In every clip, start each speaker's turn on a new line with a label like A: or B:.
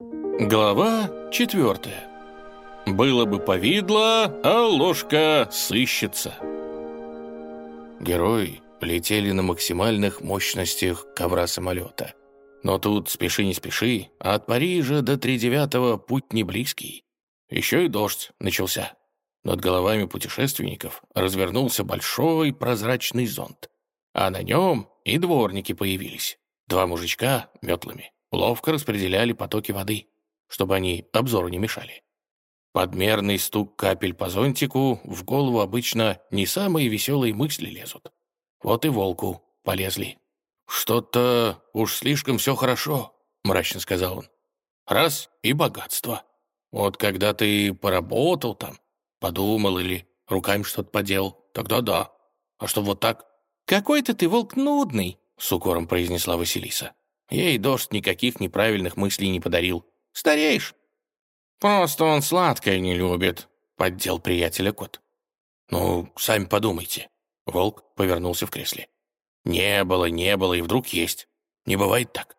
A: Глава четвертая. Было бы повидло, а ложка сыщется. Герои летели на максимальных мощностях ковра самолета. Но тут спеши не спеши, а от Парижа до Тридевятого путь не близкий. Еще и дождь начался. Над головами путешественников развернулся большой прозрачный зонт, а на нем и дворники появились. Два мужичка метлами ловко распределяли потоки воды чтобы они обзору не мешали. Подмерный стук капель по зонтику в голову обычно не самые веселые мысли лезут. Вот и волку полезли. «Что-то уж слишком все хорошо», — мрачно сказал он. «Раз — и богатство. Вот когда ты поработал там, подумал или руками что-то поделал, тогда да. А что вот так?» «Какой-то ты волк нудный», — с укором произнесла Василиса. Ей дождь никаких неправильных мыслей не подарил. Стареешь». «Просто он сладкое не любит», — поддел приятеля кот. «Ну, сами подумайте». Волк повернулся в кресле. «Не было, не было, и вдруг есть. Не бывает так».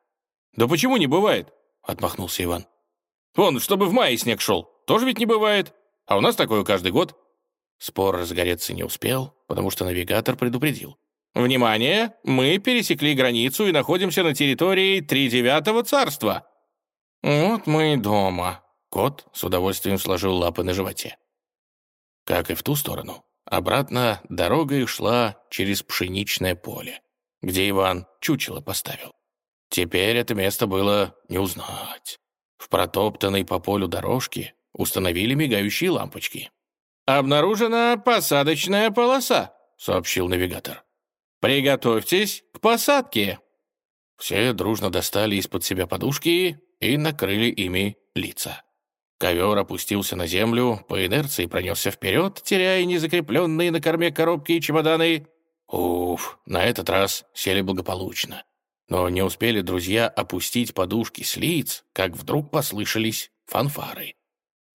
A: «Да почему не бывает?» — отмахнулся Иван. «Вон, чтобы в мае снег шел, тоже ведь не бывает. А у нас такое каждый год». Спор разгореться не успел, потому что навигатор предупредил. «Внимание! Мы пересекли границу и находимся на территории Тридевятого царства. «Вот мы и дома». Кот с удовольствием сложил лапы на животе. Как и в ту сторону, обратно дорога их шла через пшеничное поле, где Иван чучело поставил. Теперь это место было не узнать. В протоптанной по полю дорожке установили мигающие лампочки. «Обнаружена посадочная полоса», — сообщил навигатор. «Приготовьтесь к посадке». Все дружно достали из-под себя подушки и накрыли ими лица. Ковер опустился на землю, по инерции пронесся вперед, теряя незакрепленные на корме коробки и чемоданы. Уф, на этот раз сели благополучно. Но не успели друзья опустить подушки с лиц, как вдруг послышались фанфары.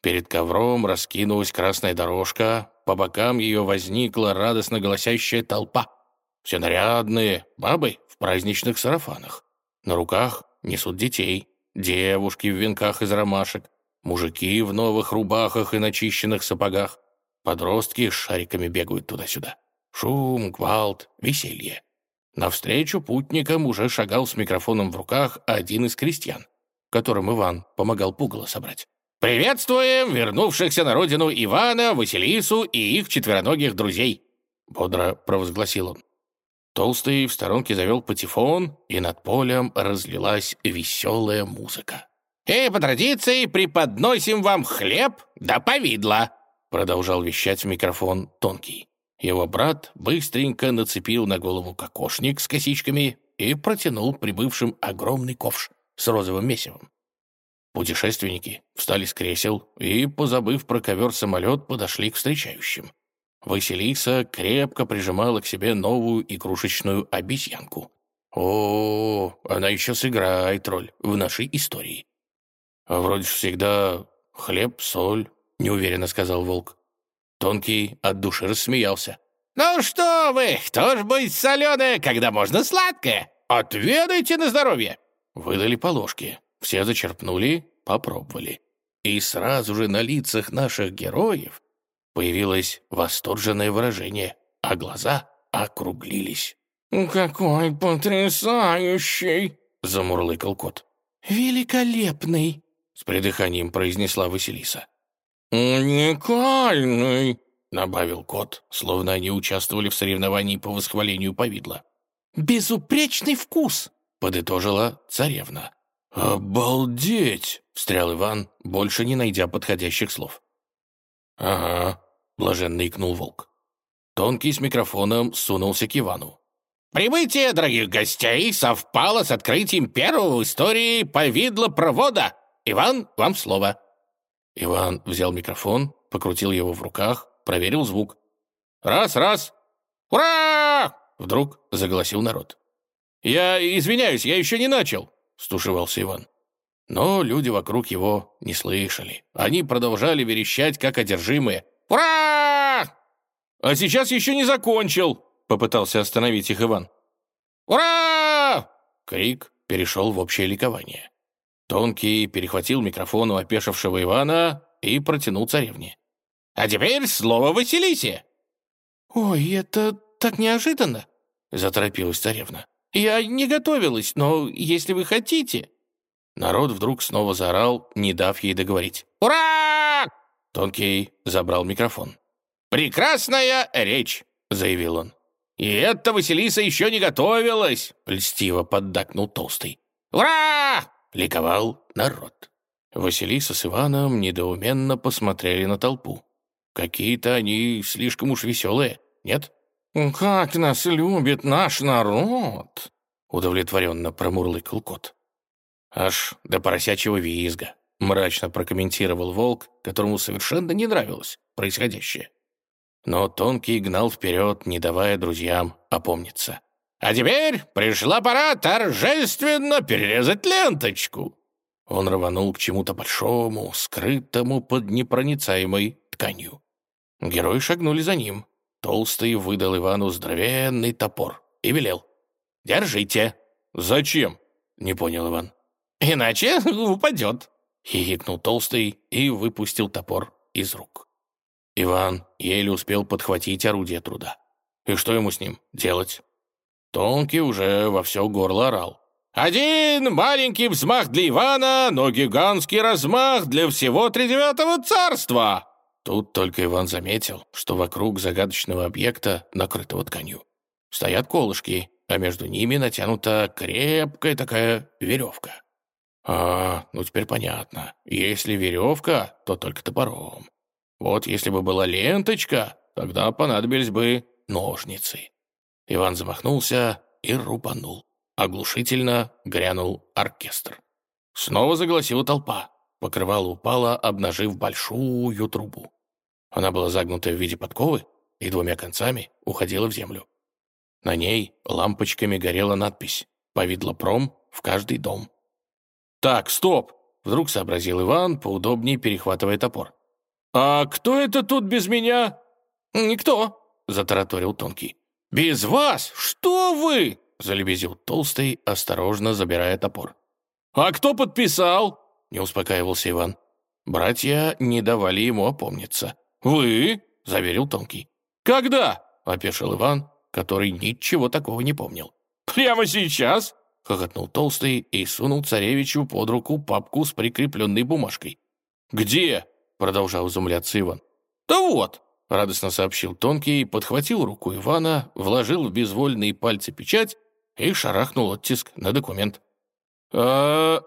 A: Перед ковром раскинулась красная дорожка, по бокам ее возникла радостно голосящая толпа. Все нарядные, бабы в праздничных сарафанах. На руках несут детей, девушки в венках из ромашек, мужики в новых рубахах и начищенных сапогах, подростки с шариками бегают туда-сюда. Шум, гвалт, веселье. Навстречу путникам уже шагал с микрофоном в руках один из крестьян, которым Иван помогал пугало собрать. «Приветствуем вернувшихся на родину Ивана, Василису и их четвероногих друзей!» — бодро провозгласил он. Толстый в сторонке завел патефон, и над полем разлилась веселая музыка. «И по традиции преподносим вам хлеб да повидло», продолжал вещать в микрофон Тонкий. Его брат быстренько нацепил на голову кокошник с косичками и протянул прибывшим огромный ковш с розовым месивом. Путешественники встали с кресел и, позабыв про ковер-самолет, подошли к встречающим. Василиса крепко прижимала к себе новую игрушечную обезьянку. О, она еще сыграет роль в нашей истории. Вроде всегда хлеб, соль, неуверенно сказал волк. Тонкий от души рассмеялся. «Ну что вы, кто ж будет соленое, когда можно сладкое? Отведайте на здоровье!» Выдали по ложке. Все зачерпнули, попробовали. И сразу же на лицах наших героев Появилось восторженное выражение, а глаза округлились. «Какой потрясающий!» — замурлыкал кот. «Великолепный!» — с придыханием произнесла Василиса. «Уникальный!» — добавил кот, словно они участвовали в соревновании по восхвалению повидла. «Безупречный вкус!» — подытожила царевна. «Обалдеть!» — встрял Иван, больше не найдя подходящих слов. «Ага», — блаженно икнул волк. Тонкий с микрофоном сунулся к Ивану. «Прибытие дорогих гостей совпало с открытием первого в истории повидлопровода. Иван, вам слово». Иван взял микрофон, покрутил его в руках, проверил звук. «Раз, раз! Ура!» Вдруг заголосил народ. «Я извиняюсь, я еще не начал», — стушевался Иван. Но люди вокруг его не слышали. Они продолжали верещать, как одержимые. «Ура!» «А сейчас еще не закончил!» — попытался остановить их Иван. «Ура!» — крик перешел в общее ликование. Тонкий перехватил микрофон у опешившего Ивана и протянул царевне. «А теперь слово Василисе!» «Ой, это так неожиданно!» — заторопилась царевна. «Я не готовилась, но если вы хотите...» Народ вдруг снова заорал, не дав ей договорить. «Ура!» Тонкий забрал микрофон. «Прекрасная речь!» — заявил он. «И эта Василиса еще не готовилась!» — льстиво поддакнул Толстый. «Ура!» — ликовал народ. Василиса с Иваном недоуменно посмотрели на толпу. Какие-то они слишком уж веселые, нет? «Как нас любит наш народ!» — удовлетворенно промурлыкал кот. «Аж до поросячьего визга», — мрачно прокомментировал волк, которому совершенно не нравилось происходящее. Но Тонкий гнал вперед, не давая друзьям опомниться. «А теперь пришла пора торжественно перерезать ленточку!» Он рванул к чему-то большому, скрытому под непроницаемой тканью. Герои шагнули за ним. Толстый выдал Ивану здоровенный топор и велел. «Держите!» «Зачем?» — не понял Иван. «Иначе упадет!» — хихикнул Толстый и выпустил топор из рук. Иван еле успел подхватить орудие труда. И что ему с ним делать? Тонкий уже во все горло орал. «Один маленький взмах для Ивана, но гигантский размах для всего тридевятого царства!» Тут только Иван заметил, что вокруг загадочного объекта, накрытого тканью, стоят колышки, а между ними натянута крепкая такая веревка. А, ну теперь понятно. Если веревка, то только топором. Вот если бы была ленточка, тогда понадобились бы ножницы. Иван замахнулся и рубанул. Оглушительно грянул оркестр. Снова загласила толпа. Покрывало упало, обнажив большую трубу. Она была загнута в виде подковы и двумя концами уходила в землю. На ней лампочками горела надпись «Повидлопром в каждый дом». «Так, стоп!» — вдруг сообразил Иван, поудобнее перехватывая топор. «А кто это тут без меня?» «Никто», — затараторил Тонкий. «Без вас? Что вы?» — залебезил Толстый, осторожно забирая топор. «А кто подписал?» — не успокаивался Иван. Братья не давали ему опомниться. «Вы?» — заверил Тонкий. «Когда?» — опешил Иван, который ничего такого не помнил. «Прямо сейчас?» — хохотнул Толстый и сунул царевичу под руку папку с прикрепленной бумажкой. «Где?» — продолжал изумляться Иван. «Да вот!» радостно сообщил Тонкий, подхватил руку Ивана, вложил в безвольные пальцы печать и шарахнул оттиск на документ. а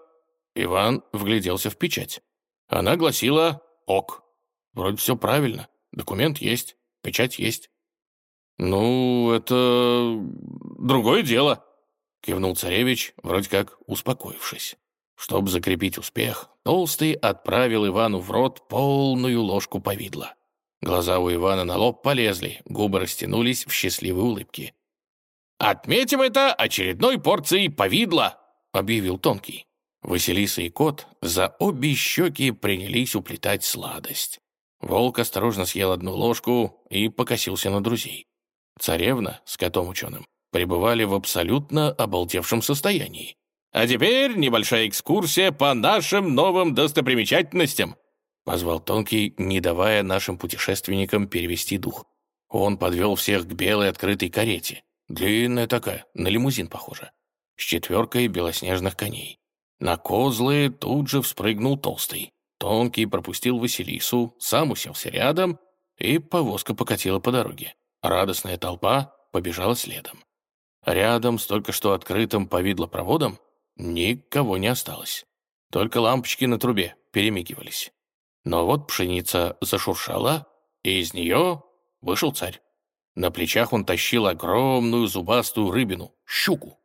A: Иван вгляделся в печать. Она гласила «ок». Вроде все правильно. Документ есть, печать есть. «Ну, это другое дело», — кивнул царевич, вроде как успокоившись. Чтобы закрепить успех, Толстый отправил Ивану в рот полную ложку повидла. Глаза у Ивана на лоб полезли, губы растянулись в счастливой улыбке. «Отметим это очередной порцией повидла!» — объявил Тонкий. Василиса и кот за обе щеки принялись уплетать сладость. Волк осторожно съел одну ложку и покосился на друзей. Царевна с котом-ученым пребывали в абсолютно обалдевшем состоянии. «А теперь небольшая экскурсия по нашим новым достопримечательностям», Позвал Тонкий, не давая нашим путешественникам перевести дух. Он подвел всех к белой открытой карете. Длинная такая, на лимузин похожа. С четверкой белоснежных коней. На козлы тут же вспрыгнул Толстый. Тонкий пропустил Василису, сам уселся рядом, и повозка покатила по дороге. Радостная толпа побежала следом. Рядом с только что открытым повидлопроводом никого не осталось. Только лампочки на трубе перемигивались. Но вот пшеница зашуршала, и из нее вышел царь. На плечах он тащил огромную зубастую рыбину, щуку.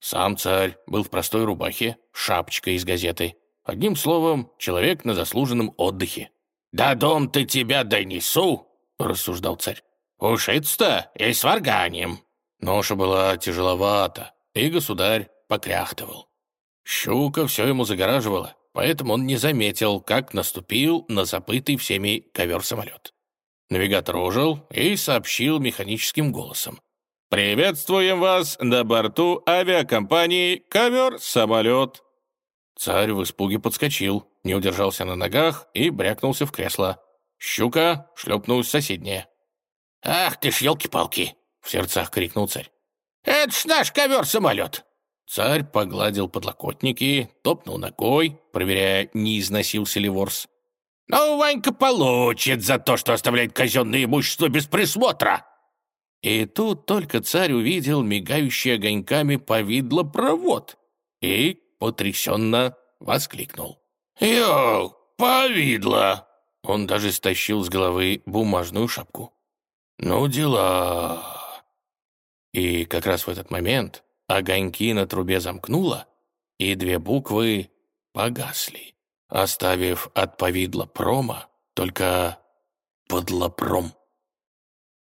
A: Сам царь был в простой рубахе, шапочкой из газеты. Одним словом, человек на заслуженном отдыхе. «Да дом-то тебя донесу!» — рассуждал царь. «Ушиц-то и с варганием!» Ноша была тяжеловата, и государь покряхтывал. Щука все ему загораживала, поэтому он не заметил, как наступил на забытый всеми ковер-самолет. Навигатор ожил и сообщил механическим голосом. «Приветствуем вас на борту авиакомпании «Ковер-самолет». Царь в испуге подскочил, не удержался на ногах и брякнулся в кресло. Щука шлепнулась соседняя. «Ах ты ж, елки-палки!» — в сердцах крикнул царь. «Это ж наш ковер-самолет!» Царь погладил подлокотники, топнул ногой, проверяя, не износился ли ворс. «Ну, Ванька получит за то, что оставляет казенное имущество без присмотра!» И тут только царь увидел мигающий огоньками повидло провод и потрясенно воскликнул. «Йоу, повидло!» Он даже стащил с головы бумажную шапку. «Ну дела!» И как раз в этот момент огоньки на трубе замкнуло, и две буквы погасли, оставив от повидла прома только подлопром.